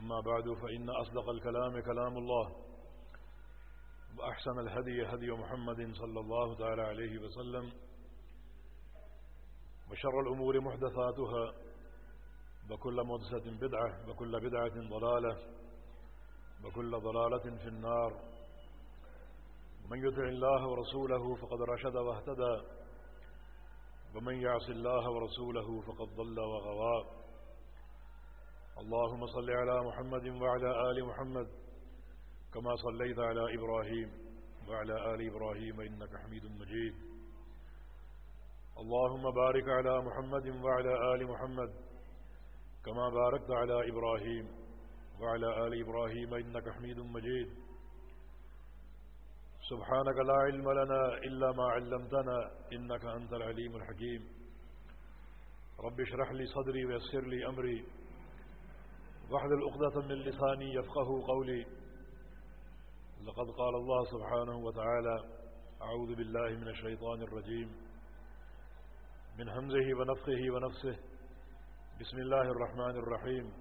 أما بعد فإن أصدق الكلام كلام الله وأحسن الهدي هدي محمد صلى الله تعالى عليه وسلم وشر الأمور محدثاتها وكل مدسة بدعة وكل بدعة ضلالة وكل ضلالة في النار. من يدع الله ورسوله فقد رشد واهتدى ومن يعص الله ورسوله فقد ضل وغوى. اللهم صل على محمد وعلى آل محمد كما صليت على إبراهيم وعلى آل إبراهيم إنك حميد مجيد. اللهم بارك على محمد وعلى آل محمد كما باركت على إبراهيم وعلى آل إبراهيم إنك حميد مجيد. سبحانك لا علم لنا إلا ما علمتنا إنك أنت العليم الحكيم. رب اشرح لي صدري ويسر لي أمري. واحد الأقدة من لساني يفقه قولي. لقد قال الله سبحانه وتعالى أعوذ بالله من الشيطان الرجيم. من همزه ونفخه ونفسه. بسم الله الرحمن الرحيم.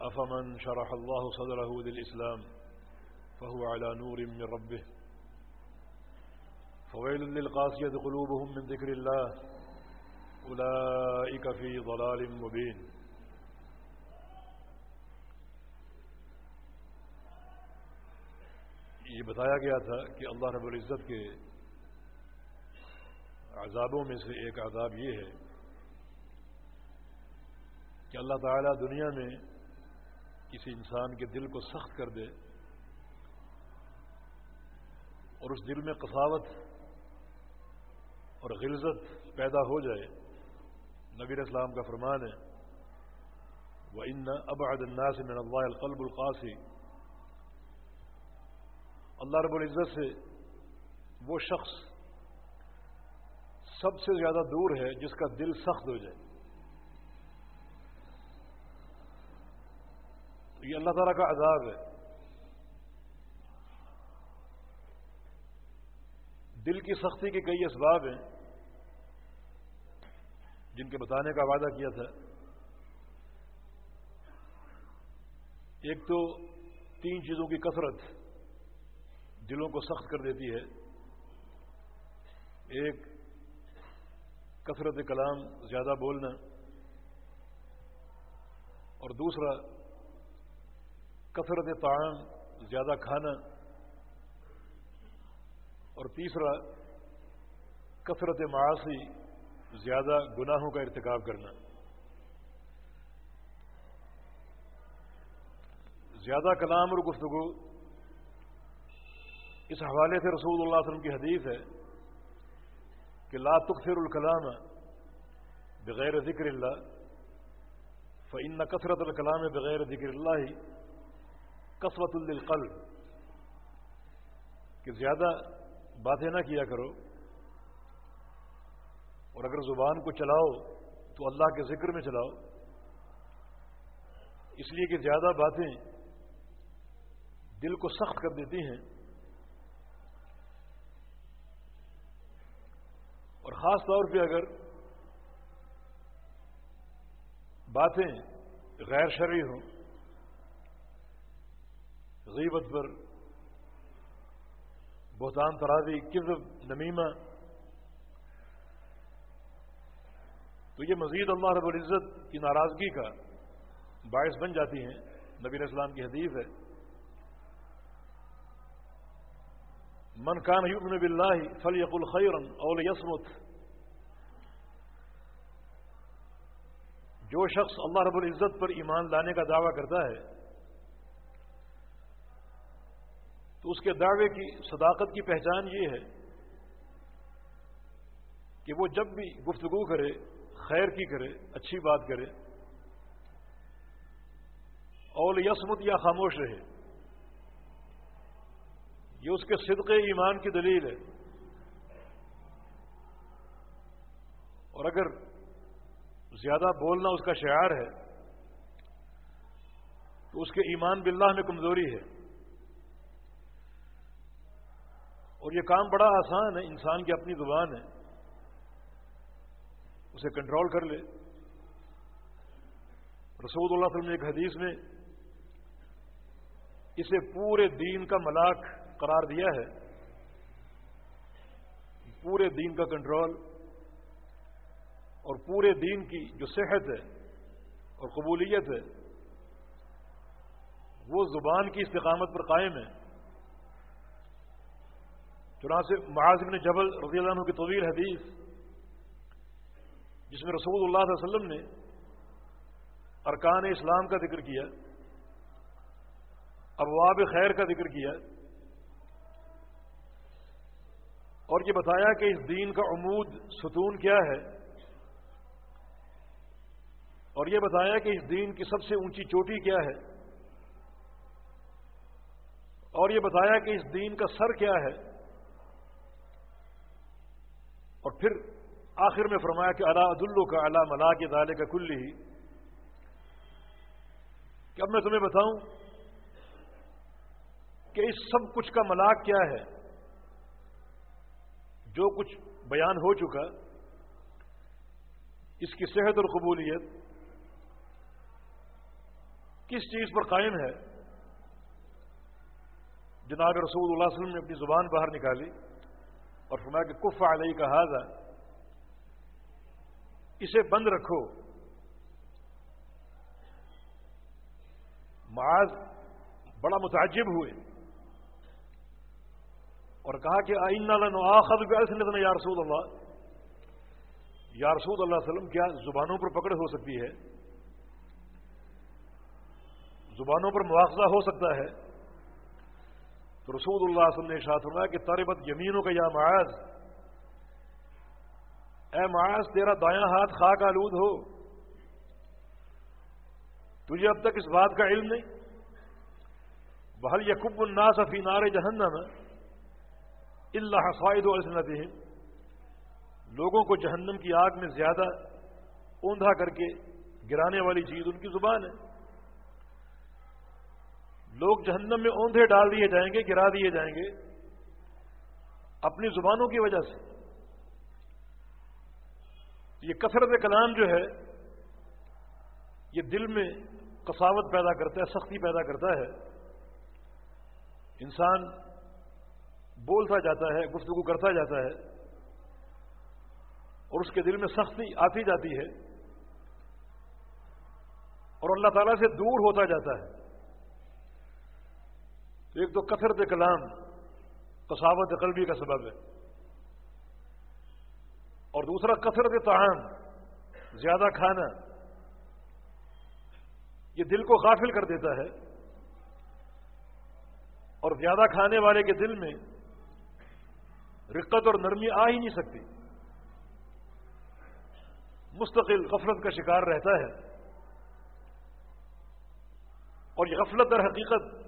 أفمن شرح الله صدره للإسلام فهو على نور من ربه. فويل للقاسية قلوبهم من ذكر الله. أولئك في ضلال مبين. یہ بتایا گیا تھا کہ اللہ رب العزت کے عذابوں میں سے ایک عذاب یہ ہے کہ اللہ تعالیٰ دنیا میں کسی انسان کے دل کو سخت کر دے اور اس دل میں قصاوت اور غلزت پیدا ہو جائے۔ نبی اسلام کا فرمان ہے وہ ان ابعد الناس من اللہ القلب القاسی اللہ رب العزت سے وہ شخص سب سے زیادہ دور ہے جس کا دل سخت ہو جائے۔ یہ اللہ تعالیٰ کا عذاب ہے۔ دل کی سختی کے کئی اسباب ہیں جن کے بتانے کا وعدہ کیا تھا۔ ایک تو تین چیزوں کی کثرت۔ دلوں کو سخت کر دیتی ہے۔ ایک کثرت کلام زیادہ بولنا اور دوسرا کثرت تعام زیادہ کھانا اور تیسرا کثرت معاشی زیادہ گناہوں کا ارتکاب کرنا۔ زیادہ کلام اور گفتگو اس حوالے سے رسول اللہ علیہ وسلم کی حدیث ہے کہ لا تکثر الکلام بغیر ذکر اللہ فعن کثرت الکلام بغیر ذکر اللہ ہی قصوت القل کہ زیادہ باتیں نہ کیا کرو اور اگر زبان کو چلاؤ تو اللہ کے ذکر میں چلاؤ۔ اس لیے کہ زیادہ باتیں دل کو سخت کر دیتی ہیں۔ اور خاص طور پہ اگر باتیں غیر شرعی ہوں، غیبت پر، بہتان ترازی کذب نمیمہ، تو یہ مزید اللہ رب العزت کی ناراضگی کا باعث بن جاتی ہیں۔ نبی اسلام کی حدیث ہے من کان یؤمن باللہ فلیق الخیرن اول یسمت جو شخص اللہ رب العزت پر ایمان لانے کا دعویٰ کرتا ہے، تو اس کے دعوے کی صداقت کی پہچان یہ ہے کہ وہ جب بھی گفتگو کرے، خیر کی کرے، اچھی بات کرے فل یسمت یا خاموش رہے۔ یہ اس کے صدق ایمان کی دلیل ہے۔ اور اگر زیادہ بولنا اس کا شعار ہے، تو اس کے ایمان باللہ میں کمزوری ہے۔ اور یہ کام بڑا آسان ہے، انسان کی اپنی زبان ہے۔ اسے کنٹرول کر لے۔ رسول اللہ صلی اللہ علیہ وسلم نے ایک حدیث میں، اسے پورے دین کا ملاک قرار دیا ہے پورے دین کا کنٹرول اور پورے دین کی جو صحت ہے اور قبولیت ہے، وہ زبان کی استقامت پر قائم ہے۔ چنانچہ معاذ بن جبل رضی اللہ عنہ کی طویل حدیث، جس میں رسول اللہ علیہ وسلم نے ارکان اسلام کا ذکر کیا، ابواب خیر کا ذکر کیا اور یہ بتایا کہ اس دین کا عمود ستون کیا ہے؟ اور یہ بتایا کہ اس دین کی سب سے اونچی چوٹی کیا ہے؟ اور یہ بتایا کہ اس دین کا سر کیا ہے؟ اور پھر آخر میں فرمایا کہ اللہ عدالو کا اللہ ملا کے دالے کا کل ہی کہ اب میں تمہیں بتاؤں کہ اس سب کچھ کا ملاک کیا ہے؟ جو کچھ بیان ہو چکا، اس کی صحت اور قبولیت کس چیز پر قائم ہے؟ جناب رسول اللہ علیہ وسلم نے اپنی زبان باہر نکالی اور فرمایا کہ کف علیہ کا حاضہ اسے بند رکھو۔ معاذ بڑا متعجب ہوئے۔ اور کہا کہ آئین آخر یا رسول اللہ۔ یا رسول اللہ وسلم، کیا زبانوں پر پکڑ ہو سکتی ہے؟ زبانوں پر مواخذہ ہو سکتا ہے؟ تو رسول اللہ علیہ وسلم نے ارشاد فرمایا کہ تاربت یمینوں کا یا معاذ۔ اے معاذ، تیرا دایاں ہاتھ خاک آلود ہو۔ تجھے اب تک اس بات کا علم نہیں۔ بحل یقب الناس فی نار جہنم۔ اللہ فائد و لوگوں کو جہنم کی آگ میں زیادہ اوندھا کر کے گرانے والی چیز ان کی زبان ہے۔ لوگ جہنم میں اوندھے ڈال دیے جائیں گے، گرا دیے جائیں گے۔ اپنی زبانوں کی وجہ سے۔ یہ کثرت کلام جو ہے، یہ دل میں کساوت پیدا کرتا ہے، سختی پیدا کرتا ہے۔ انسان بولتا جاتا ہے، گفتگو کرتا جاتا ہے، اور اس کے دل میں سختی آتی جاتی ہے، اور اللہ تعالیٰ سے دور ہوتا جاتا ہے۔ ایک تو کثرت کلام کساوت قلبی کا سبب ہے۔ اور دوسرا، کثرت تعام زیادہ کھانا، یہ دل کو غافل کر دیتا ہے۔ اور زیادہ کھانے والے کے دل میں رقت اور نرمی آ ہی نہیں سکتی۔ مستقل غفلت کا شکار رہتا ہے۔ اور یہ غفلت در حقیقت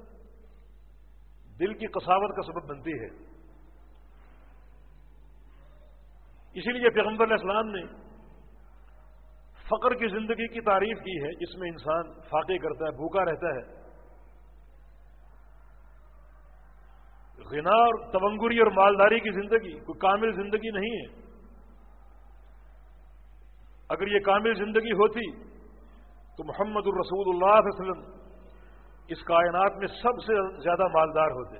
دل کی کساوت کا سبب بنتی ہے۔ اسی لیے پیغمبر علیہ السلام نے فقر کی زندگی کی تعریف کی ہے، جس میں انسان فاقے کرتا ہے، بھوکا رہتا ہے۔ غنا اور تونگری اور مالداری کی زندگی کوئی کامل زندگی نہیں ہے۔ اگر یہ کامل زندگی ہوتی تو محمد الرسول اللہ علیہ وسلم اس کائنات میں سب سے زیادہ مالدار ہوتے۔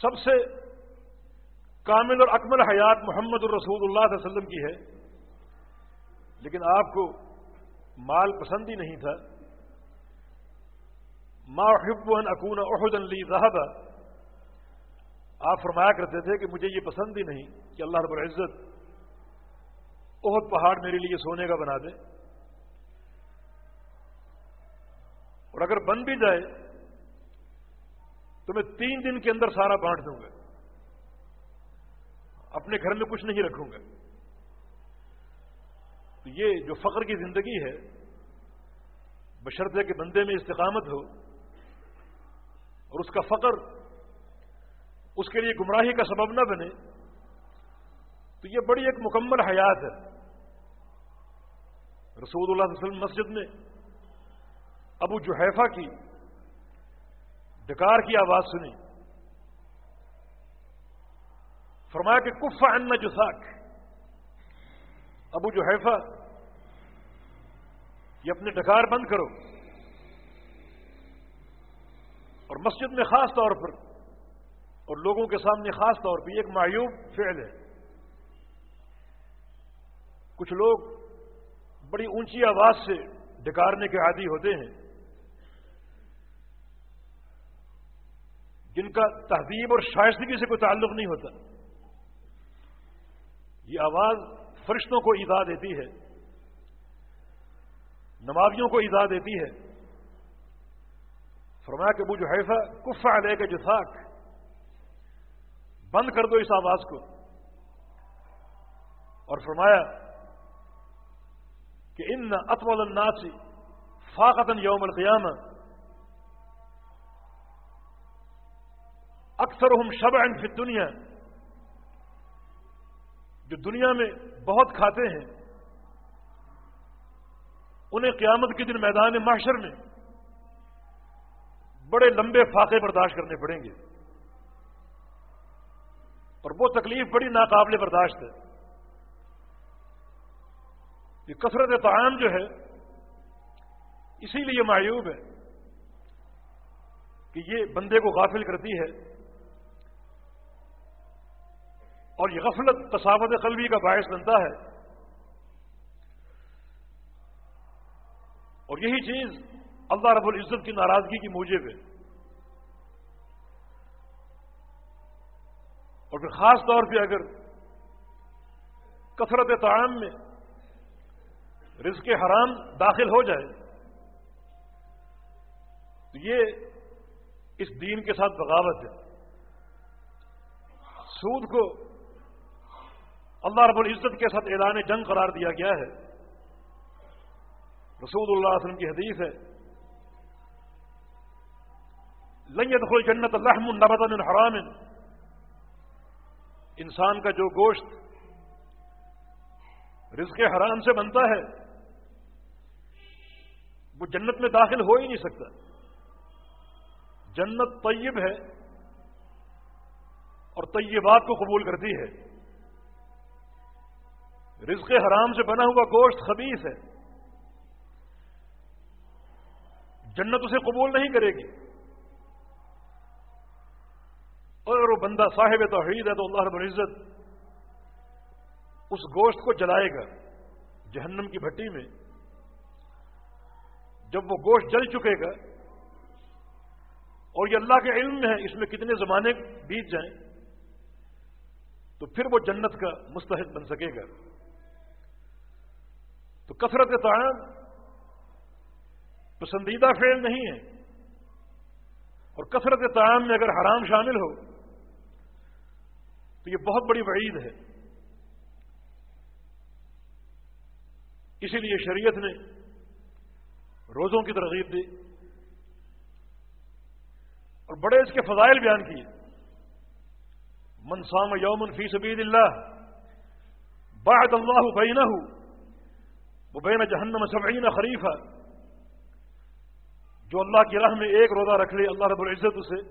سب سے کامل اور اکمل حیات محمد الرسول اللہ علیہ وسلم کی ہے۔ لیکن آپ کو مال پسند ہی نہیں تھا۔ ما حب ان اکون احد لی ذہب آپ فرمایا کرتے تھے کہ مجھے یہ پسند ہی نہیں کہ اللہ رب العزت احد پہاڑ میرے لیے سونے کا بنا دے۔ اور اگر بن بھی جائے تو میں تین دن کے اندر سارا بانٹ دوں گا۔ اپنے گھر میں کچھ نہیں رکھوں گا۔ تو یہ جو فقر کی زندگی ہے بشرطے کے بندے میں استقامت ہو۔ اور اس کا فقر اس کے لیے گمراہی کا سبب نہ بنے، تو یہ بڑی ایک مکمل حیات ہے۔ رسول اللہ علیہ وسلم مسجد میں ابو جوحیفہ کی ڈکار کی آواز سنی فرمایا کہ کفا ان جساک ابو جوحیفہ یہ اپنے ڈکار بند کرو۔ اور مسجد میں خاص طور پر اور لوگوں کے سامنے خاص طور پہ ایک معیوب فعل ہے۔ کچھ لوگ بڑی اونچی آواز سے ڈکارنے کے عادی ہوتے ہیں۔ جن کا تہذیب اور شائستگی سے کوئی تعلق نہیں ہوتا۔ یہ آواز فرشتوں کو ایزا دیتی ہے۔ نمازیوں کو ایزا دیتی ہے۔ فرمایا کہ وہ جو حیفا کفا لے کے جساک بند کر دو اس آواز کو۔ اور فرمایا کہ ان اطول الناس فاقتن یوم القیامہ۔ اکثر ہم شب فی دنیا جو دنیا میں بہت کھاتے ہیں، انہیں قیامت کے دن میدان معاشر میں بڑے لمبے فاقے برداشت کرنے پڑیں گے۔ اور وہ تکلیف بڑی ناقابل برداشت ہے۔ یہ کثرت تعام جو ہے، اسی لیے معیوب ہے کہ یہ بندے کو غافل کرتی ہے۔ اور یہ غفلت تصاوت قلبی کا باعث بنتا ہے۔ اور یہی چیز اللہ رب العزت کی ناراضگی کی موجب ہے اور پھر خاص طور پہ اگر کثرت تعام میں رزق حرام داخل ہو جائے، تو یہ اس دین کے ساتھ بغاوت ہے۔ سود کو اللہ رب العزت کے ساتھ اعلان جنگ قرار دیا گیا ہے۔ رسول اللہ علیہ وسلم کی حدیث ہے۔ لن يدخل جنت اللحم نبتا من حرام. انسان کا جو گوشت رزق حرام سے بنتا ہے، وہ جنت میں داخل ہو ہی نہیں سکتا۔ جنت طیب ہے اور طیبات کو قبول کرتی ہے۔ رزق حرام سے بنا ہوا گوشت خبیص ہے۔ جنت اسے قبول نہیں کرے گی۔ اور اگر وہ بندہ صاحب توحید ہے تو اللہ رب العزت اس گوشت کو جلائے گا جہنم کی بھٹی میں۔ جب وہ گوشت جل چکے گا اور یہ اللہ کے علم میں ہے، اس میں کتنے زمانے بیت جائیں، تو پھر وہ جنت کا مستحق بن سکے گا۔ تو کثرت تعام پسندیدہ فعل نہیں ہے۔ اور کثرت تعام میں اگر حرام شامل ہو تو یہ بہت بڑی وعید ہے۔ اسی لیے شریعت نے روزوں کی ترغیب دی اور بڑے اس کے فضائل بیان کیے۔ منسام یومن فی سبید اللہ بعد اللہ بینہ وہ بین جہنم سبعین خریف ہے جو اللہ کی راہ میں ایک روزہ رکھ لے، اللہ رب العزت اسے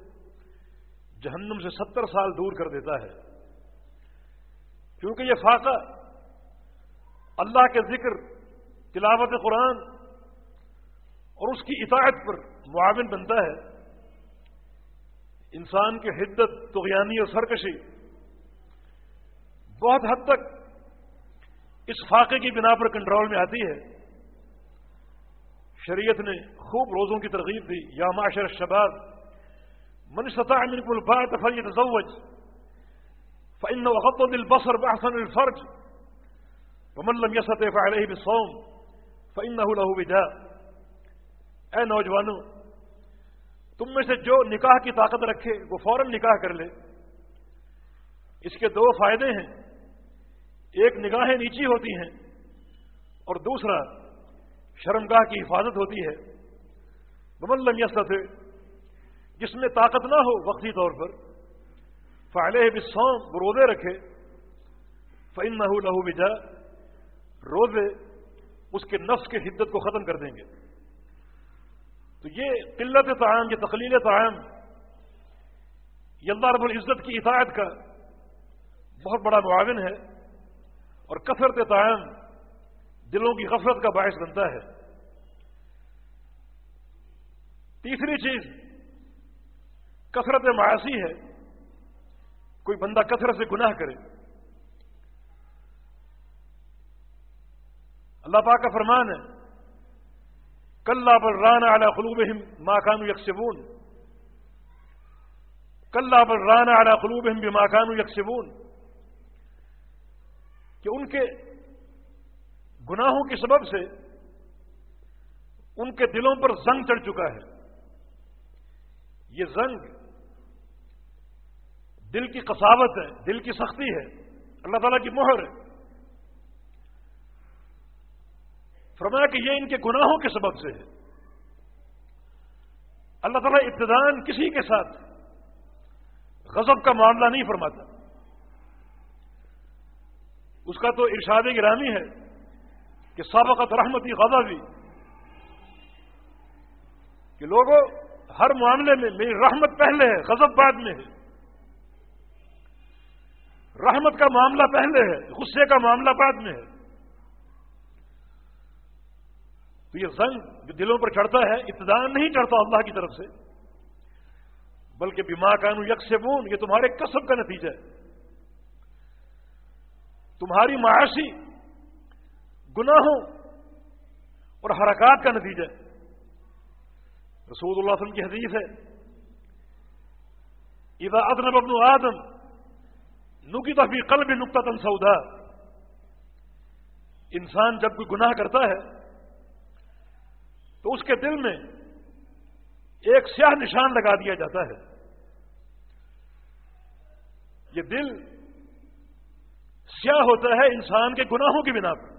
جہنم سے ستر سال دور کر دیتا ہے۔ کیونکہ یہ فاقہ اللہ کے ذکر، تلاوت قرآن اور اس کی اطاعت پر معاون بنتا ہے، انسان کی حدت تغیانی اور سرکشی بہت حد تک اس فاقے کی بنا پر کنٹرول میں آتی ہے۔ شریعت نے خوب روزوں کی ترغیب دی، یا معاشر شباب من سطح من کل بات فلی تزوج فإن وغض البصر بأحسن الفرج. ومن لم يستطع فعليه بالصوم، فإنه له بداء اے نوجوانوں تم میں سے جو نکاح کی طاقت رکھے، وہ فوراً نکاح کر لے۔ اس کے دو فائدے ہیں۔ ایک، نگاہیں نیچی ہوتی ہیں، اور دوسرا، شرمگاہ کی حفاظت ہوتی ہے۔ ملم یست جس میں طاقت نہ ہو، وقتی طور پر فعلے بسوم وہ روزے رکھے۔ فعن نہ لہو بجا روزے اس کے نفس کے حدت کو ختم کر دیں گے۔ تو یہ قلت تعام یہ تقلیل تعام یہ اللہ رب العزت کی اطاعت کا بہت بڑا معاون ہے اور کثرت تعام دلوں کی غفلت کا باعث بنتا ہے۔ تیسری چیز، کثرت معاشی ہے۔ کوئی بندہ کثرت سے گناہ کرے۔ اللہ پاک کا فرمان ہے، کلّا پر رانا اعلی خلوب ماکان یکسبون۔ کلّا پر رانا اعلی خلوب بھی ماکان یکسبون۔ کہ ان کے گناہوں کے سبب سے ان کے دلوں پر زنگ چڑھ چکا ہے۔ یہ زنگ دل کی قصاوت ہے، دل کی سختی ہے، اللہ تعالیٰ کی مہر ہے۔ فرمایا کہ یہ ان کے گناہوں کے سبب سے ہے۔ اللہ تعالیٰ ابتدان کسی کے ساتھ غضب کا معاملہ نہیں فرماتا۔ اس کا تو ارشاد گرامی ہے کہ سابقت رحمتی غضبی۔ کہ لوگوں، ہر معاملے میں میری رحمت پہلے ہے، غضب بعد میں ہے۔ رحمت کا معاملہ پہلے ہے، غصے کا معاملہ بعد میں ہے۔ تو یہ زنگ جو دلوں پر چڑھتا ہے ابتدان نہیں چڑھتا اللہ کی طرف سے، بلکہ بیما کانو یک سے بون یہ تمہارے کسب کا نتیجہ ہے۔ تمہاری معاشی گناہوں اور حرکات کا نتیجہ ہے۔ رسول اللہ وسلم کی حدیث ہے، اذا ادنب ابن آدم نکی تفی قلب نقطہ تن سودا انسان جب کوئی گناہ کرتا ہے، تو اس کے دل میں ایک سیاہ نشان لگا دیا جاتا ہے۔ یہ دل سیاہ ہوتا ہے انسان کے گناہوں کی بنا پر۔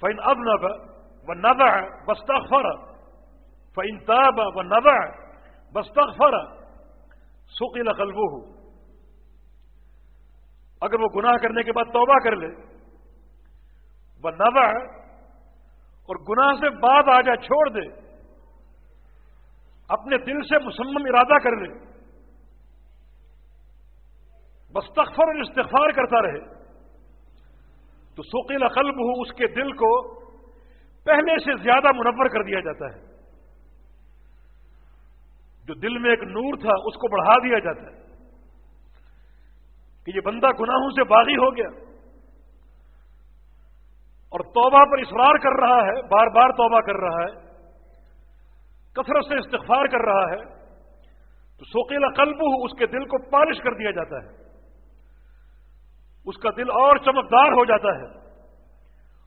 فائن اب نہ وہ نبا بستخر فائن تاب و نبا بستخر سوکیلا قلبو ہو اگر وہ گناہ کرنے کے بعد توبہ کر لے وہ نبا اور گناہ سے بعد آ جائے چھوڑ دے، اپنے دل سے مسمم ارادہ کر لے۔ بستخر اور استغفار کرتا رہے۔ تو سوکیلا قلب ہو اس کے دل کو پہلے سے زیادہ منور کر دیا جاتا ہے۔ جو دل میں ایک نور تھا، اس کو بڑھا دیا جاتا ہے۔ کہ یہ بندہ گناہوں سے باغی ہو گیا۔ اور توبہ پر اصرار کر رہا ہے، بار بار توبہ کر رہا ہے۔ کثرت سے استغفار کر رہا ہے۔ تو سوکیلا قلب اس کے دل کو پالش کر دیا جاتا ہے۔ اس کا دل اور چمکدار ہو جاتا ہے۔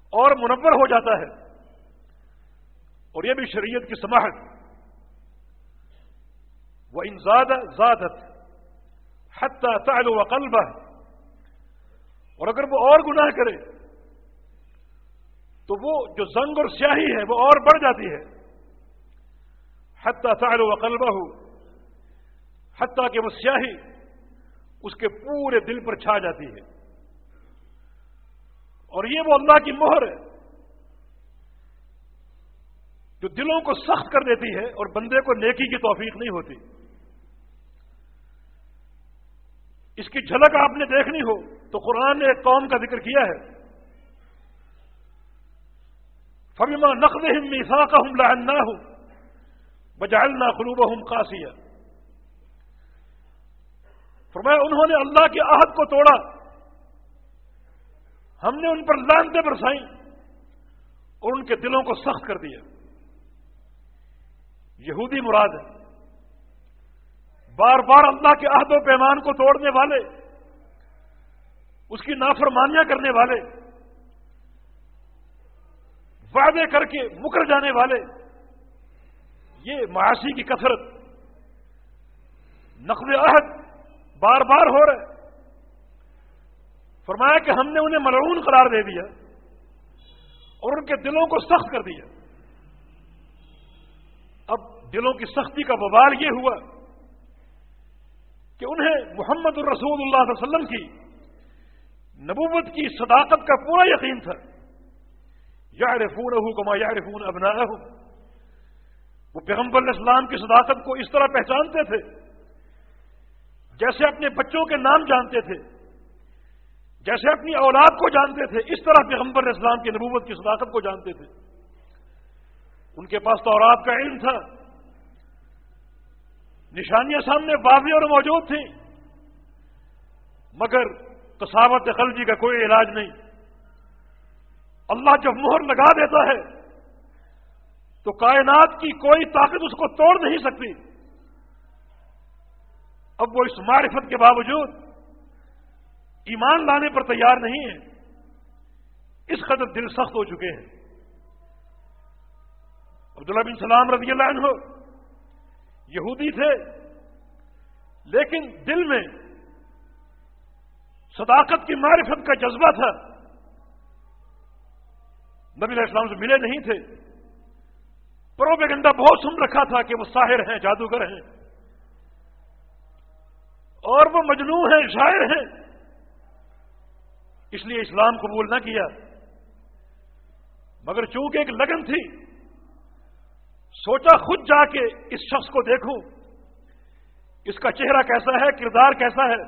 اور منور ہو جاتا ہے۔ اور یہ بھی شریعت کی سماہٹ۔ وہ ان زیادہ زیادت حتہ تعلو و اور اگر وہ اور گناہ کرے، تو وہ جو زنگ اور سیاہی ہے، وہ اور بڑھ جاتی ہے. حتہ تعلو و قلبہ ہو حتیٰ کہ وہ سیاہی اس کے پورے دل پر چھا جاتی ہے. اور یہ وہ اللہ کی مہر ہے، جو دلوں کو سخت کر دیتی ہے اور بندے کو نیکی کی توفیق نہیں ہوتی۔ اس کی جھلک آپ نے دیکھنی ہو تو قرآن نے ایک قوم کا ذکر کیا ہے۔ فبیما نقد میسا کا ہم لہن ہوں بجالنا قلوب ہم کاسیا فرمایا، انہوں نے اللہ کے عہد کو توڑا۔ ہم نے ان پر لانتے برسائیں اور ان کے دلوں کو سخت کر دیا۔ یہودی مراد ہے۔ بار بار اللہ کے عہد و پیمان کو توڑنے والے، اس کی نافرمانیاں کرنے والے، وعدے کر کے مکر جانے والے، یہ معاشی کی کثرت، نقل عہد بار بار ہو رہے فرمایا کہ ہم نے انہیں ملعون قرار دے دیا اور ان کے دلوں کو سخت کر دیا۔ اب دلوں کی سختی کا بوال یہ ہوا کہ انہیں محمد الرسول اللہ علیہ وسلم کی نبوت کی صداقت کا پورا یقین تھا۔ یا رفون کما یا رفون ابنا وہ پیغمبر اسلام کی صداقت کو اس طرح پہچانتے تھے، جیسے اپنے بچوں کے نام جانتے تھے، جیسے اپنی اولاد کو جانتے تھے، اس طرح پیغمبر اسلام کی نبوت کی صداقت کو جانتے تھے۔ ان کے پاس تو اولاد کا علم تھا۔ نشانیاں سامنے واضح اور موجود تھیں۔ مگر تصاوت قلبی کا کوئی علاج نہیں۔ اللہ جب مہر لگا دیتا ہے، تو کائنات کی کوئی طاقت اس کو توڑ نہیں سکتی۔ اب وہ اس معرفت کے باوجود ایمان لانے پر تیار نہیں ہے۔ اس قدر دل سخت ہو چکے ہیں۔ عبداللہ بن سلام رضی اللہ عنہ یہودی تھے، لیکن دل میں صداقت کی معرفت کا جذبہ تھا۔ نبی علیہ السلام سے ملے نہیں تھے۔ پروپیگنڈا بہت سن رکھا تھا کہ وہ ساحر ہیں، جادوگر ہیں۔ اور وہ مجنو ہیں، شاعر ہیں۔ اس لیے اسلام قبول نہ کیا۔ مگر چونکہ ایک لگن تھی سوچا خود جا کے اس شخص کو دیکھوں۔ اس کا چہرہ کیسا ہے؟ کردار کیسا ہے؟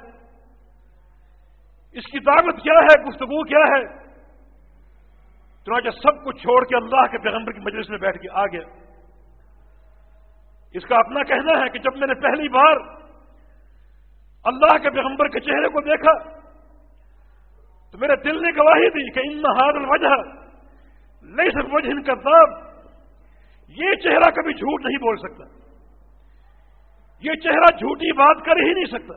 اس کی دعوت کیا ہے؟ گفتگو کیا ہے؟ چنانچہ سب کچھ چھوڑ کے اللہ کے پیغمبر کی مجلس میں بیٹھ کے آ گیا اس کا اپنا کہنا ہے کہ جب میں نے پہلی بار اللہ کے پیغمبر کے چہرے کو دیکھا، تو میرے دل نے گواہی دی کہ ان ہار الوجہ نہیں صرف وجہ ان کا یہ چہرہ کبھی جھوٹ نہیں بول سکتا۔ یہ چہرہ جھوٹی بات کر ہی نہیں سکتا۔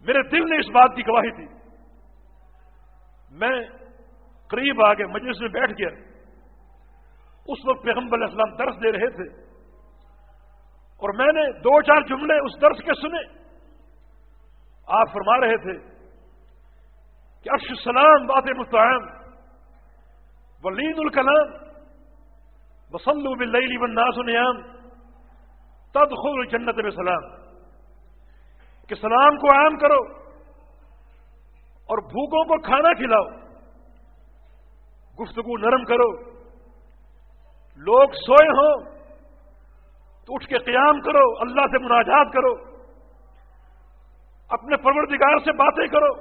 میرے دل نے اس بات کی گواہی دی۔ میں قریب آ مجلس میں بیٹھ گیا۔ اس وقت پیغمبر علیہ السلام درس دے رہے تھے۔ اور میں نے دو چار جملے اس درس کے سنے۔ آپ فرما رہے تھے کہ ارش السلام بات مستعم ولید الکلام۔ وسلو بل والناس نیام تدخل جنت میں سلام کہ سلام کو عام کرو اور بھوکوں کو کھانا کھلاؤ، گفتگو نرم کرو۔ لوگ سوئے ہوں تو اٹھ کے قیام کرو، اللہ سے مناجات کرو۔ اپنے پروردگار سے باتیں کرو۔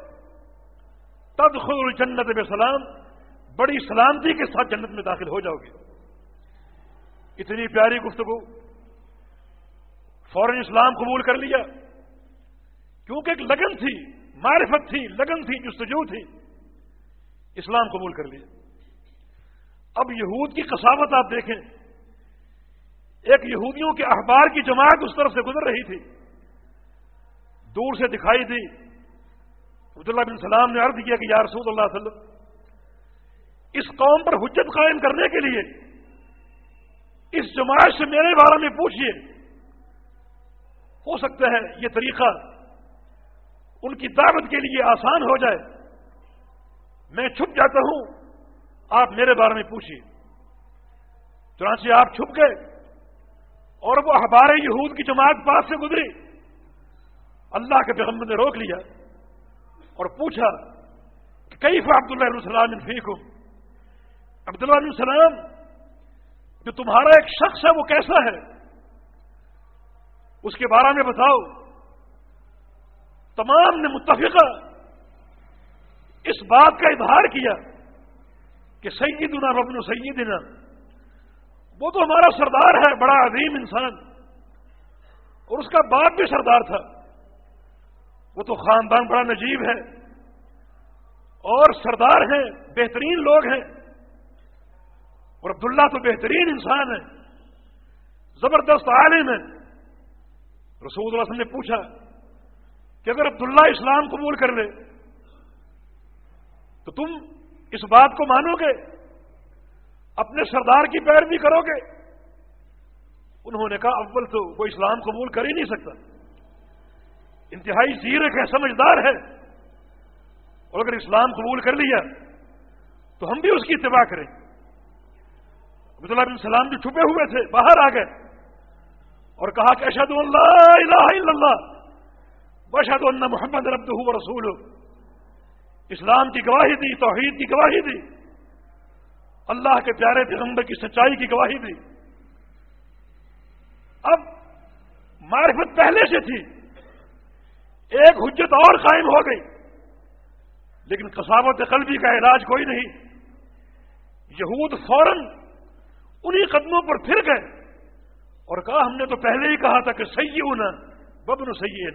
تدخل جنت میں سلام بڑی سلامتی کے ساتھ جنت میں داخل ہو جاؤ گے۔ اتنی پیاری گفتگو۔ فوراً اسلام قبول کر لیا۔ کیونکہ ایک لگن تھی، معرفت تھی، لگن تھی، جستجو تھی۔ اسلام قبول کر لیا۔ اب یہود کی کساوت آپ دیکھیں۔ ایک یہودیوں کے اخبار کی جماعت اس طرف سے گزر رہی تھی۔ دور سے دکھائی دی۔ عبداللہ بن سلام نے عرض کیا کہ یا رسول اللہ علیہ وسلم، اس قوم پر حجت قائم کرنے کے لیے اس جماعت سے میرے بارے میں پوچھئے۔ ہو سکتا ہے یہ طریقہ ان کی دعوت کے لیے آسان ہو جائے۔ میں چھپ جاتا ہوں، آپ میرے بارے میں پوچھیے چنانچہ آپ چھپ گئے اور وہ ہمارے یہود کی جماعت پاس سے گزری۔ اللہ کے پیغمبر نے روک لیا اور پوچھا کہ کئی عبد اللہ علیہ السلام فیق ہوں عبداللہ علیہ السلام جو تمہارا ایک شخص ہے وہ کیسا ہے؟ اس کے بارے میں بتاؤ۔ تمام نے متفقہ اس بات کا اظہار کیا کہ سیدنا ربن سیدنا، وہ تو ہمارا سردار ہے، بڑا عظیم انسان۔ اور اس کا باپ بھی سردار تھا۔ وہ تو خاندان بڑا نجیب ہے۔ اور سردار ہیں، بہترین لوگ ہیں۔ اور عبداللہ تو بہترین انسان ہے، زبردست عالم ہے۔ رسول اللہ علیہ وسلم نے پوچھا کہ اگر عبداللہ اسلام قبول کر لے، تو تم اس بات کو مانو گے؟ اپنے سردار کی پیروی کرو گے؟ انہوں نے کہا، اول تو وہ اسلام قبول کر ہی نہیں سکتا۔ انتہائی زیرک ہے، سمجھدار ہے۔ اور اگر اسلام قبول کر لیا، تو ہم بھی اس کی اتباع کریں۔ عبداللہ بن سلام جو چھپے ہوئے تھے، باہر آ گئے۔ اور کہا کہ اشد اللہ الہ الا اللہ بشد اللہ محمد ربد رسول اسلام کی گواہی دی، توحید کی گواہی دی۔ اللہ کے پیارے پیغمبر کی سچائی کی گواہی دی۔ اب معرفت پہلے سے تھی۔ ایک حجت اور قائم ہو گئی۔ لیکن کساوت قلبی کا علاج کوئی نہیں۔ یہود فوراً انہی قدموں پر پھر گئے اور کہا، ہم نے تو پہلے ہی کہا تھا کہ سی ہونا ببن سی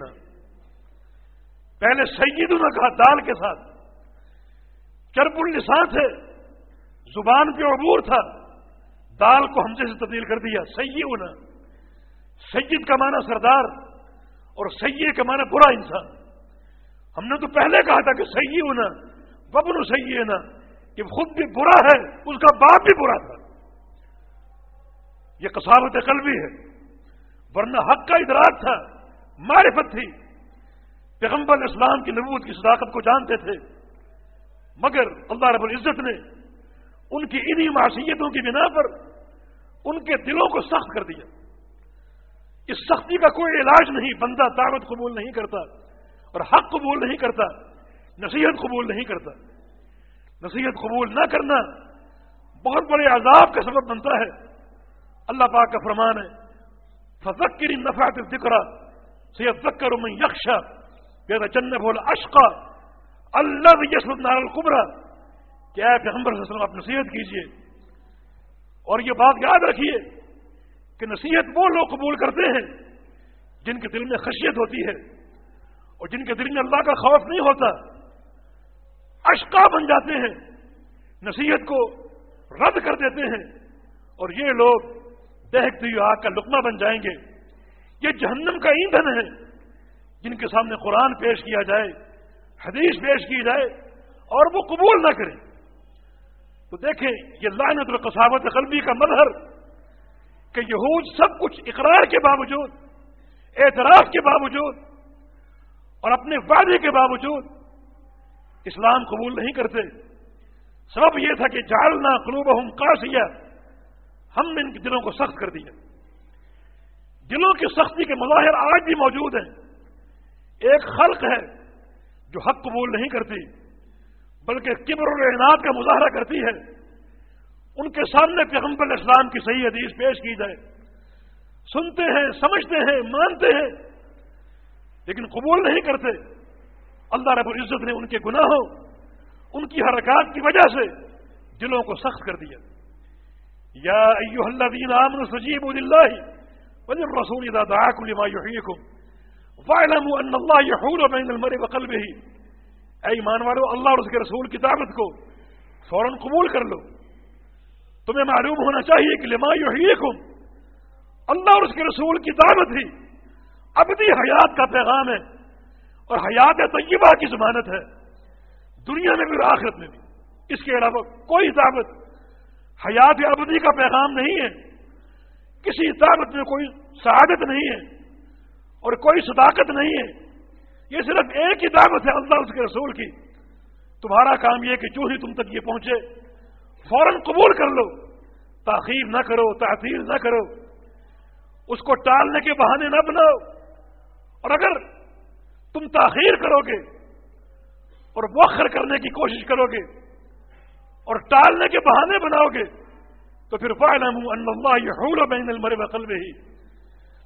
پہلے سید نے کہا، دال کے ساتھ۔ چرپ السان تھے، زبان پہ عبور تھا۔ دال کو ہم سے تبدیل کر دیا سی ہونا سید کا معنی سردار اور سید کا معنی برا انسان۔ ہم نے تو پہلے کہا تھا کہ سی ہونا ببن سی کہ خود بھی برا ہے، اس کا باپ بھی برا تھا۔ یہ کساوت قلبی ہے۔ ورنہ حق کا ادراک تھا، معرفت تھی۔ پیغمبر اسلام کی نبوت کی صداقت کو جانتے تھے۔ مگر اللہ رب العزت نے ان کی انہی معصیتوں کی بنا پر ان کے دلوں کو سخت کر دیا۔ اس سختی کا کوئی علاج نہیں، بندہ دعوت قبول نہیں کرتا اور حق قبول نہیں کرتا، نصیحت قبول نہیں کرتا۔ نصیحت قبول نہ کرنا بہت بڑے عذاب کا سبب بنتا ہے۔ اللہ پاک کا فرمان ہے فذکر نفعت ذکر سید ذکر من یکشا بے چند بول اشقا اللہ یسمت نار القبرا کیا پیغمبر صلی اللہ علیہ وسلم، آپ نصیحت کیجیے۔ اور یہ بات یاد رکھیے کہ نصیحت وہ لوگ قبول کرتے ہیں جن کے دل میں خشیت ہوتی ہے اور جن کے دل میں اللہ کا خوف نہیں ہوتا۔ اشقا بن جاتے ہیں، نصیحت کو رد کر دیتے ہیں۔ اور یہ لوگ دہتی ہوئی آگ کا لقمہ بن جائیں گے۔ یہ جہنم کا ایندھن ہے۔ جن کے سامنے قرآن پیش کیا جائے، حدیث پیش کی جائے، اور وہ قبول نہ کریں۔ تو دیکھیں، یہ لعنت القصابت قلبی کا مظہر کہ یہود سب کچھ اقرار کے باوجود، اعتراف کے باوجود، اور اپنے وعدے کے باوجود اسلام قبول نہیں کرتے۔ سبب یہ تھا کہ جالنا قلوب ہوں کاسیا ہم نے ان کے دلوں کو سخت کر دیا۔ دلوں کی سختی کے مظاہر آج بھی موجود ہیں۔ ایک خلق ہے جو حق قبول نہیں کرتی، بلکہ کبر و اعنات کا مظاہرہ کرتی ہے۔ ان کے سامنے پیغمبر اسلام کی صحیح حدیث پیش کی جائے۔ سنتے ہیں، سمجھتے ہیں، مانتے ہیں، لیکن قبول نہیں کرتے۔ اللہ رب العزت نے ان کے گناہوں، ان کی حرکات کی وجہ سے دلوں کو سخت کر دیا۔ یا ایوہ الذین آمنوا سجیبوا للہ وللرسول اذا دعاکم لما یحییکم فاعلموا ان اللہ یحول بین المرء وقلبہ اے ایمان والو اللہ اور اس کے رسول کی دعوت کو فوراً قبول کر لو تمہیں معلوم ہونا چاہیے کہ لما یحییکم اللہ اور اس کے رسول کی دعوت ہی. ابدی حیات کا پیغام ہے اور حیات طیبہ کی ضمانت ہے. دنیا میں بھی اور آخرت میں بھی. اس کے علاوہ کوئی دعوت حیات ابدی کا پیغام نہیں ہے۔ کسی طاقت میں کوئی سعادت نہیں ہے اور کوئی صداقت نہیں ہے۔ یہ صرف ایک ہی دعوت ہے اللہ اس کے رسول کی۔ تمہارا کام یہ کہ جو ہی تم تک یہ پہنچے، فوراً قبول کر لو۔ تاخیر نہ کرو، تعطیل نہ کرو۔ اس کو ٹالنے کے بہانے نہ بناؤ۔ اور اگر تم تاخیر کرو گے اور وخر کرنے کی کوشش کرو گے اور ٹالنے کے بہانے بناؤ گے، تو پھر فائنم اللہ یہ بین المر قلب ہی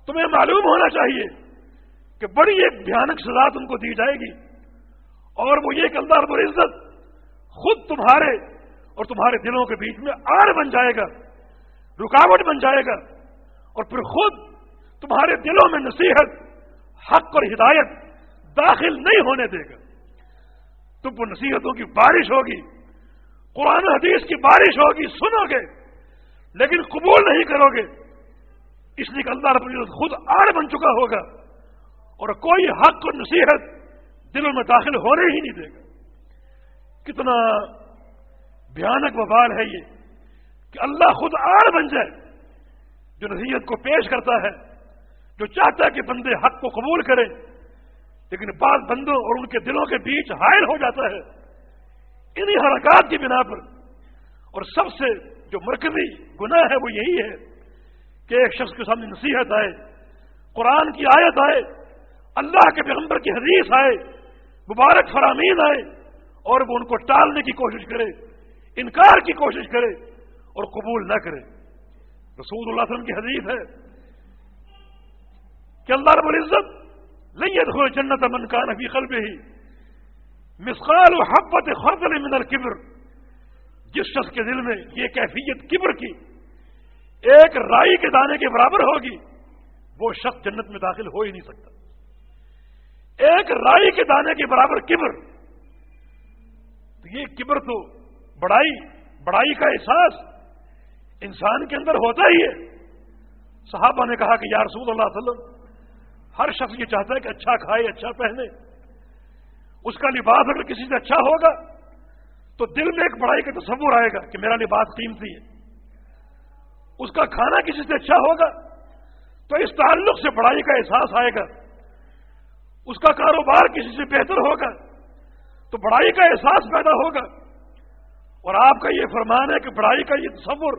تمہیں معلوم ہونا چاہیے کہ بڑی ایک بھیانک سزا تم کو دی جائے گی، اور وہ یہ کہ اللہ رب العزت خود تمہارے اور تمہارے دلوں کے بیچ میں آڑ بن جائے گا، رکاوٹ بن جائے گا، اور پھر خود تمہارے دلوں میں نصیحت، حق اور ہدایت داخل نہیں ہونے دے گا۔ تم وہ نصیحتوں کی بارش ہوگی۔ قرآن حدیث کی بارش ہوگی، سنو گے، لیکن قبول نہیں کرو گے۔ اس لیے کہ اللہ رب العزت خود آڑ بن چکا ہوگا اور کوئی حق اور نصیحت دلوں میں داخل ہونے ہی نہیں دے گا۔ کتنا بھیانک وبال ہے یہ کہ اللہ خود آڑ بن جائے، جو نصیحت کو پیش کرتا ہے، جو چاہتا ہے کہ بندے حق کو قبول کریں، لیکن بعض بندوں اور ان کے دلوں کے بیچ حائل ہو جاتا ہے۔ انہی حرکات کی بنا پر۔ اور سب سے جو مرکزی گناہ ہے وہ یہی ہے کہ ایک شخص کے سامنے نصیحت آئے، قرآن کی آیت آئے، اللہ کے پیغمبر کی حدیث آئے، مبارک فرامین آئے، اور وہ ان کو ٹالنے کی کوشش کرے، انکار کی کوشش کرے اور قبول نہ کرے۔ رسول اللہ علیہ وسلم کی حدیث ہے کہ اللہ رب العزت لید ہو جنت من کا نبی قلب ہی مسقال و حبت خردل من القبر جس شخص کے دل میں یہ کیفیت کبر کی، ایک رائی کے دانے کے برابر ہوگی، وہ شخص جنت میں داخل ہو ہی نہیں سکتا۔ ایک رائی کے دانے کے برابر کبر۔ تو یہ کبر تو بڑائی بڑائی کا احساس انسان کے اندر ہوتا ہی ہے۔ صحابہ نے کہا کہ یا رسول اللہ علیہ وسلم، ہر شخص یہ چاہتا ہے کہ اچھا کھائے اچھا پہنے۔ اس کا لباس اگر کسی سے اچھا ہوگا تو دل میں ایک بڑائی کا تصور آئے گا کہ میرا لباس قیمتی ہے۔ اس کا کھانا کسی سے اچھا ہوگا تو اس تعلق سے بڑائی کا احساس آئے گا۔ اس کا کاروبار کسی سے بہتر ہوگا تو بڑائی کا احساس پیدا ہوگا۔ اور آپ کا یہ فرمان ہے کہ بڑائی کا یہ تصور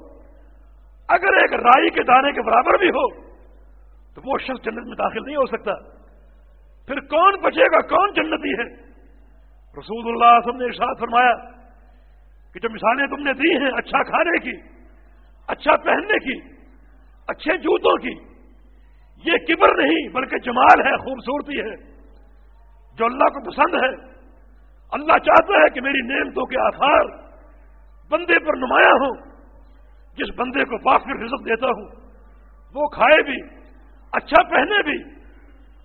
اگر ایک رائی کے دانے کے برابر بھی ہو تو وہ شخص جنت میں داخل نہیں ہو سکتا۔ پھر کون بچے گا؟ کون جنتی ہے؟ رسول اللہ وسلم نے ارشاد فرمایا کہ جو مثالیں تم نے دی ہیں اچھا کھانے کی اچھا پہننے کی، اچھے جوتوں کی، یہ کبر نہیں بلکہ جمال ہے، خوبصورتی ہے، جو اللہ کو پسند ہے۔ اللہ چاہتا ہے کہ میری نعمتوں کے آثار بندے پر نمایاں ہوں۔ جس بندے کو پاکر رزق دیتا ہوں، وہ کھائے بھی اچھا پہنے بھی۔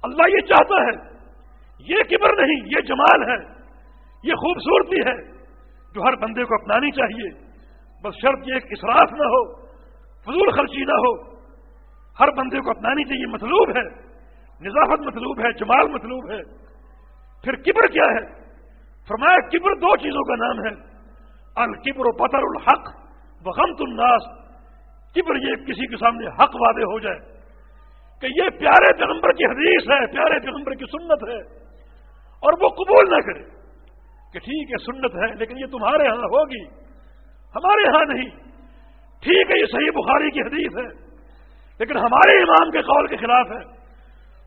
اللہ یہ چاہتا ہے، یہ کبر نہیں، یہ جمال ہے۔ یہ خوبصورتی ہے جو ہر بندے کو اپنانی چاہیے۔ بس شرط یہ کہ اسراف نہ ہو، فضول خرچی نہ ہو۔ ہر بندے کو اپنانی چاہیے، مطلوب ہے۔ نظافت مطلوب ہے، جمال مطلوب ہے۔ پھر کبر کیا ہے؟ فرمایا کبر دو چیزوں کا نام ہے۔ الکبر و پتر الحق بغمت الناس۔ کبر یہ کسی کے سامنے حق وعدے ہو جائے۔ کہ یہ پیارے پیغمبر کی حدیث ہے، پیارے پیغمبر کی سنت ہے۔ اور وہ قبول نہ کرے۔ کہ ٹھیک ہے، سنت ہے، لیکن یہ تمہارے ہاں ہوگی۔ ہمارے ہاں نہیں۔ ٹھیک ہے، یہ صحیح بخاری کی حدیث ہے۔ لیکن ہمارے امام کے قول کے خلاف ہے۔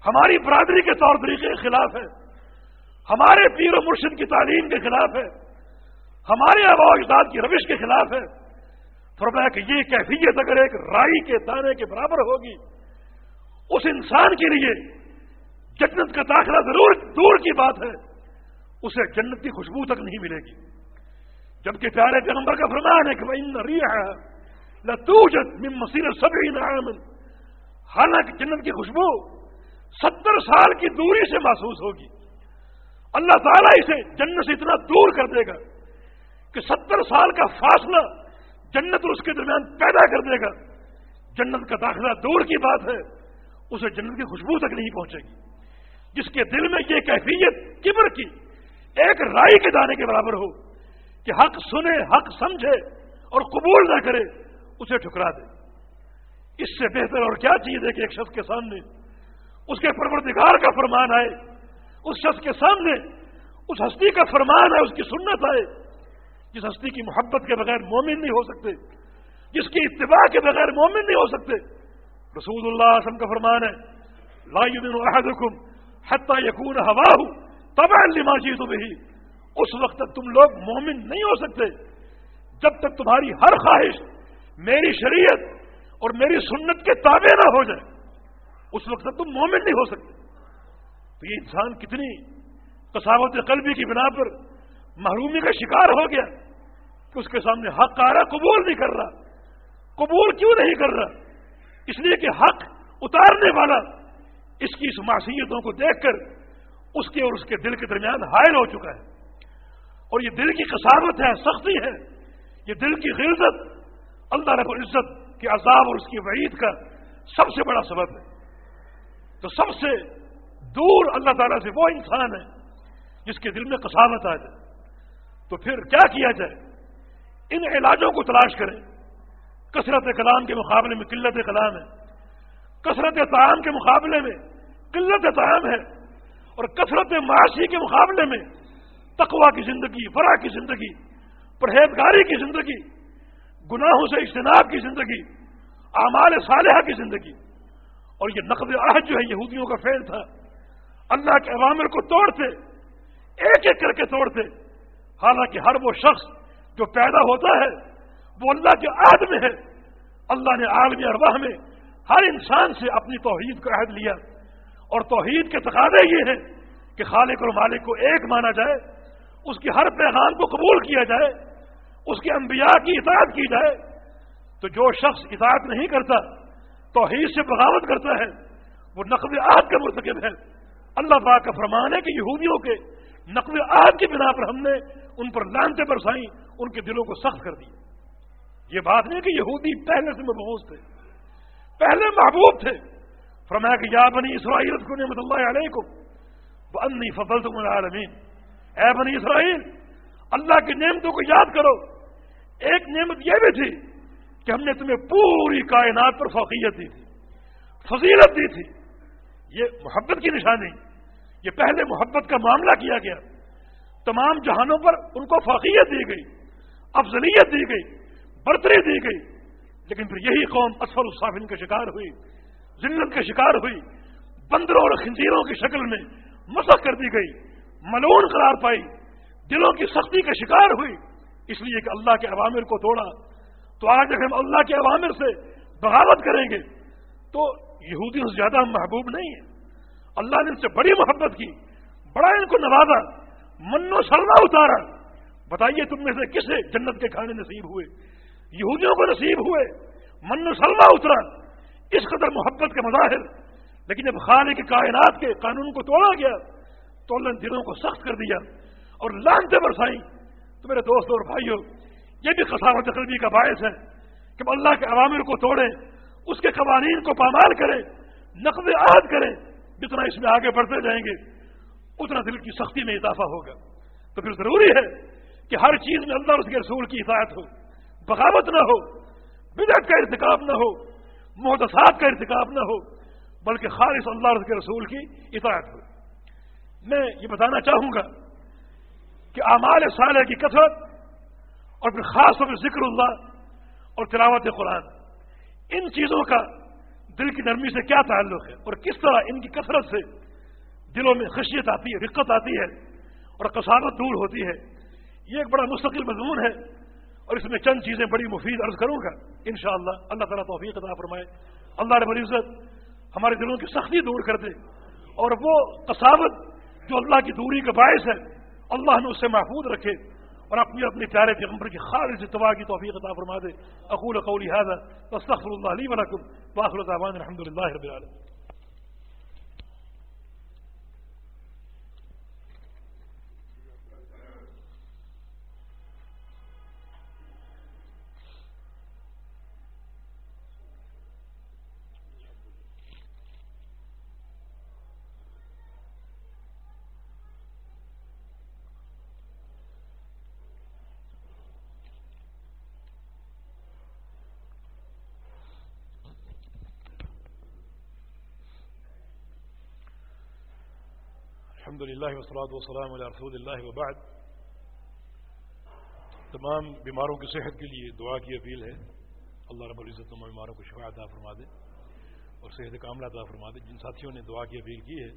ہماری برادری کے طور طریقے کے خلاف ہے۔ ہمارے پیر و مرشد کی تعلیم کے خلاف ہے۔ ہمارے آبا اجداد کی روش کے خلاف ہے۔ فرمایا کہ یہ کیفیت اگر ایک رائی کے دانے کے برابر ہوگی، اس انسان کے لیے جنت کا داخلہ ضرور دور کی بات ہے۔ اسے جنت کی خوشبو تک نہیں ملے گی۔ جبکہ پیارے پیغمبر کا فرمان ہے کہ مسیر سبھی حالانکہ جنت کی خوشبو ستر سال کی دوری سے محسوس ہوگی۔ اللہ تعالیٰ اسے جنت سے اتنا دور کر دے گا کہ ستر سال کا فاصلہ جنت اور اس کے درمیان پیدا کر دے گا۔ جنت کا داخلہ دور کی بات ہے، اسے جنت کی خوشبو تک نہیں پہنچے گی۔ جس کے دل میں یہ کیفیت کبر کی ایک رائی کے دانے کے برابر ہو کہ حق سنے، حق سمجھے اور قبول نہ کرے، اسے ٹھکرا دے۔ اس سے بہتر اور کیا چیز ہے کہ ایک شخص کے سامنے؟ اس کے پروردگار کا فرمان آئے، اس شخص کے سامنے اس ہستی کا فرمان ہے اس کی سنت آئے۔ جس ہستی کی محبت کے بغیر مومن نہیں ہو سکتے، جس کی اتباع کے بغیر مومن نہیں ہو سکتے۔ رسول اللہ وسلم کا فرمان ہے، لا احدکم حتی یکون ہوا ہوں تب لماجی تو بھی اس وقت تک تم لوگ مومن نہیں ہو سکتے. جب تک تمہاری ہر خواہش میری شریعت اور میری سنت کے تابع نہ ہو جائے، اس وقت تک تم مومن نہیں ہو سکتے. تو یہ انسان کتنی کساوت قلبی کی بنا پر محرومی کا شکار ہو گیا کہ اس کے سامنے حق آ رہا، قبول نہیں کر رہا. قبول کیوں نہیں کر رہا؟ اس لیے کہ حق اتارنے والا اس کی اس معصیتوں کو دیکھ کر اس کے اور اس کے دل کے درمیان حائل ہو چکا ہے۔ اور یہ دل کی کساوت ہے، سختی ہے۔ یہ دل کی غلط اللہ رب العزت کے عذاب اور اس کی وعید کا سب سے بڑا سبب ہے۔ تو سب سے دور اللہ تعالیٰ سے وہ انسان ہے جس کے دل میں کساوت آ جائے۔ تو پھر کیا کیا جائے؟ ان علاجوں کو تلاش کریں۔ کثرت کلام کے مقابلے میں قلت کلام ہے۔ کثرت تعام کے مقابلے میں قلت تعام ہے۔ اور کثرت معاشی کے مقابلے میں تقوا کی زندگی برا کی زندگی، پرہیزگاری کی زندگی، گناہوں سے اجتناب کی زندگی، اعمال صالحہ کی زندگی۔ اور یہ نقد عہد جو ہے یہودیوں کا فیل تھا، اللہ کے عوامر کو توڑتے، ایک ایک کر کے توڑتے۔ حالانکہ ہر وہ شخص جو پیدا ہوتا ہے، وہ اللہ کے عہد میں ہے۔ اللہ نے عالمی ارواح میں ہر انسان سے اپنی توحید کا عہد لیا۔ اور توحید کے تقاضے یہ ہیں کہ خالق اور مالک کو ایک مانا جائے، اس کی ہر پیغام کو قبول کیا جائے، اس کے انبیاء کی اطاعت کی جائے۔ تو جو شخص اطاعت نہیں کرتا، توحید سے بغاوت کرتا ہے، وہ نقل عہد کا مرتکب ہے۔ اللہ پاک کا فرمان ہے کہ یہودیوں کے نقل عہد کی بنا پر ہم نے ان پر لانتے برسائیں، ان کے دلوں کو سخت کر دی یہ بات نہیں کہ یہودی پہلے سے محبوب تھے، پہلے محبوب تھے۔ فرمایا کہ یا بنی اسرائیل کو نعمت اللہ علیہ کو فضل تم العالمین۔ اے بنی اسرائیل، اللہ کی نعمتوں کو یاد کرو۔ ایک نعمت یہ بھی تھی کہ ہم نے تمہیں پوری کائنات پر فوقیت دی تھی، فضیلت دی تھی۔ یہ محبت کی نشانی، یہ پہلے محبت کا معاملہ کیا گیا۔ تمام جہانوں پر ان کو فوقیت دی گئی، افضلیت دی گئی، برتری دی گئی۔ لیکن پھر یہی قوم اسفل الصافن کا شکار ہوئی۔ ذلت کا شکار ہوئی، بندروں اور خنزیروں کی شکل میں مسخ کر دی گئی، ملون قرار پائی، دلوں کی سختی کا شکار ہوئی۔ اس لیے کہ اللہ کے عوامر کو توڑا۔ تو آج اگر ہم اللہ کے عوامر سے بغاوت کریں گے، تو یہودیوں سے زیادہ ہم محبوب نہیں ہیں۔ اللہ نے ان سے بڑی محبت کی، بڑا ان کو نوازا من و سرنا اتارا۔ بتائیے تم میں سے کسے جنت کے کھانے نصیب ہوئے؟ یہودیوں کو نصیب ہوئے من و سلما اترا۔ اس قدر محبت کے مظاہر۔ لیکن جب خانے کے کائنات کے قانون کو توڑا گیا، تو اللہ نے دلوں کو سخت کر دیا اور لانتے برسائی تو میرے دوستوں اور بھائیوں یہ بھی خساوت قلبی کا باعث ہے کہ اللہ کے عوامر کو توڑیں، اس کے قوانین کو پامال کریں نقد عہد کریں، جتنا اس میں آگے بڑھتے جائیں گے، اتنا دل کی سختی میں اضافہ ہوگا۔ تو پھر ضروری ہے کہ ہر چیز میں اللہ اس کے رسول کی اطاعت ہو، بغاوت نہ ہو، بدعت کا ارتکاب نہ ہو۔ محدثات کا ارتکاب نہ ہو، بلکہ خالص اللہ کے رسول کی اطاعت ہو۔ میں یہ بتانا چاہوں گا کہ اعمال صالح کی کثرت اور پھر خاص طور پر ذکر اللہ اور تلاوت قرآن، ان چیزوں کا دل کی نرمی سے کیا تعلق ہے؟ اور کس طرح ان کی کثرت سے دلوں میں خشیت آتی ہے، رقت آتی ہے اور کساوت دور ہوتی ہے؟ یہ ایک بڑا مستقل مضمون ہے۔ اور اس میں چند چیزیں بڑی مفید عرض کروں گا۔ انشاءاللہ، اللہ تعالیٰ توفیق عطا فرمائے۔ اللہ رب العزت ہمارے دلوں کی سختی دور کر دے۔ اور وہ کساوت جو اللہ کی دوری کا باعث ہے، اللہ نے اس سے محفوظ رکھے۔ اور اپنی اپنی پیارے پیغمبر کی خالص اتباع کی توفیق عطا فرما دے۔ اقول قولی هذا واستغفر الله لي ولكم واخر دعوانا الحمد لله رب العالمين۔ الحمد للہ وسلات وسلام علیہ رسول اللہ وبعد۔ تمام بیماروں کی صحت کے لیے دعا کی اپیل ہے۔ اللہ رب العزت تمام بیماروں کو شفا عطا فرما دے اور صحت کاملہ عطا فرما دے۔ جن ساتھیوں نے دعا کی اپیل کی ہے،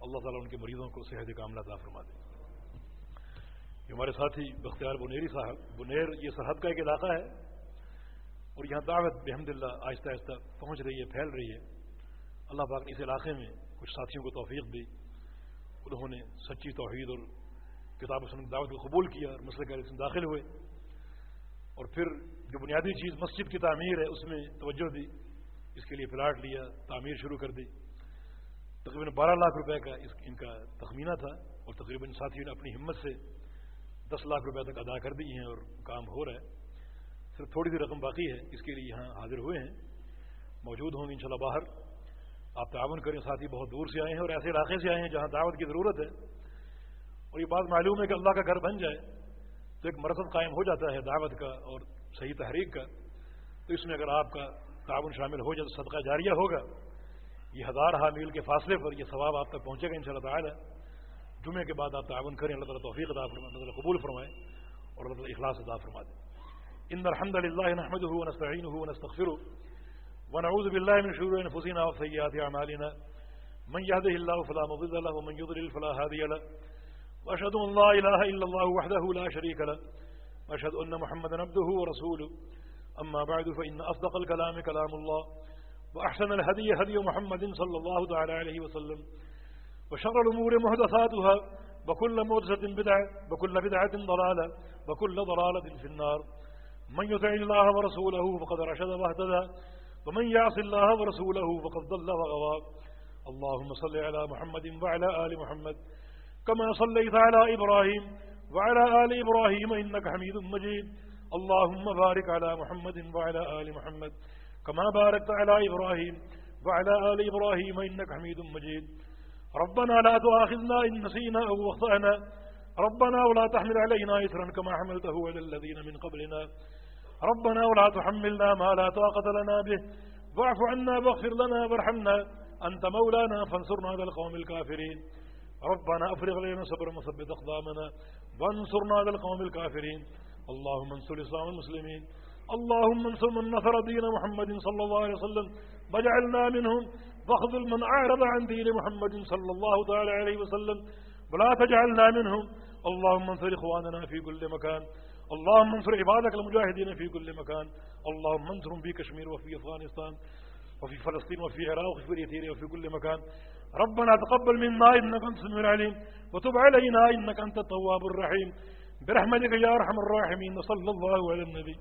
اللہ تعالیٰ ان کے مریضوں کو صحت کاملہ عطا فرما دے۔ یہ ہمارے ساتھی بختیار بنیری صاحب، بنیر یہ سرحد کا ایک علاقہ ہے اور یہاں دعوت بحمد اللہ آہستہ آہستہ پہنچ رہی ہے، پھیل رہی ہے۔ اللہ پاک اس علاقے میں کچھ ساتھیوں کو توفیق دی انہوں نے سچی توحید اور کتاب سن دعوت کو قبول کیا اور مسئلہ کے میں داخل ہوئے۔ اور پھر جو بنیادی چیز مسجد کی تعمیر ہے، اس میں توجہ دی، اس کے لیے پلاٹ لیا، تعمیر شروع کر دی۔ تقریباً بارہ لاکھ روپے کا اس ان کا تخمینہ تھا اور تقریباً ساتھیوں نے اپنی ہمت سے دس لاکھ روپے تک ادا کر دی ہیں اور کام ہو رہا ہے۔ صرف تھوڑی سی رقم باقی ہے، اس کے لیے یہاں حاضر ہوئے ہیں۔ موجود ہوں گے انشاءاللہ باہر۔ آپ تعاون کریں، ساتھی بہت دور سے آئے ہیں اور ایسے علاقے سے آئے ہیں جہاں دعوت کی ضرورت ہے۔ اور یہ بات معلوم ہے کہ اللہ کا گھر بن جائے تو ایک مرتب قائم ہو جاتا ہے دعوت کا اور صحیح تحریک کا۔ تو اس میں اگر آپ کا تعاون شامل ہو جائے تو صدقہ جاریہ ہوگا۔ یہ ہزار ہا میل کے فاصلے پر یہ ثواب آپ تک پہنچے گا ان شاء اللہ تعالیٰ۔ جمعے کے بعد آپ تعاون کریں، اللہ تعالیٰ توفیق عطا فرمائے، اللہ تعالیٰ قبول فرمائے اور اللہ تعالیٰ اخلاص عطا فرما دیں إن الحمد لله نحمده ونستعينه ونستغفره ونعوذ بالله من شرور أنفسنا وسيئات أعمالنا. من يهده الله فلا مضل له ومن يضلل فلا هادي له. وأشهد أن لا إله إلا الله وحده لا شريك له. وأشهد أن محمدا عبده ورسوله. أما بعد فإن أصدق الكلام كلام الله وأحسن الهدي هدي محمد صلى الله تعالى عليه وسلم وشر الأمور محدثاتها وكل محدثة بدعة وكل بدعة ضلالة وكل ضلالة في النار. من يطع الله ورسوله فقد رشد واهتدى. ومن يعص الله ورسوله فقد ضل وغوى اللهم صل على محمد وعلى آل محمد كما صليت على إبراهيم وعلى آل إبراهيم إنك حميد مجيد. اللهم بارك على محمد وعلى آل محمد كما باركت على إبراهيم وعلى آل إبراهيم إنك حميد مجيد. ربنا لا تؤاخذنا إن نسينا أو أخطأنا. ربنا ولا تحمل علينا إثرا كما حملته على الذين من قبلنا. ربنا ولا تحملنا ما لا طاقة لنا به. واعف عنا واغفر لنا وارحمنا. أنت مولانا فانصرنا على القوم الكافرين. ربنا أفرغ لنا صبر مثبت أقدامنا. وانصرنا على القوم الكافرين. اللهم انصر الإسلام المسلمين اللهم انصر من نصر دين محمد صلى الله عليه وسلم. واجعلنا منهم. واخذل من أعرض عن دين محمد صلى الله تعالى عليه وسلم. ولا تجعلنا منهم. اللهم انصر إخواننا في كل مكان. اللهم انصر عبادك المجاهدين في كل مكان. اللهم انصرهم في كشمير وفي أفغانستان وفي فلسطين وفي العراق وفي إثيوبيا وفي كل مكان. ربنا تقبل منا إنك أنت السميع العليم وتب علينا إنك أنت التواب الرحيم. برحمتك يا أرحم الراحمين. صلى الله على النبي.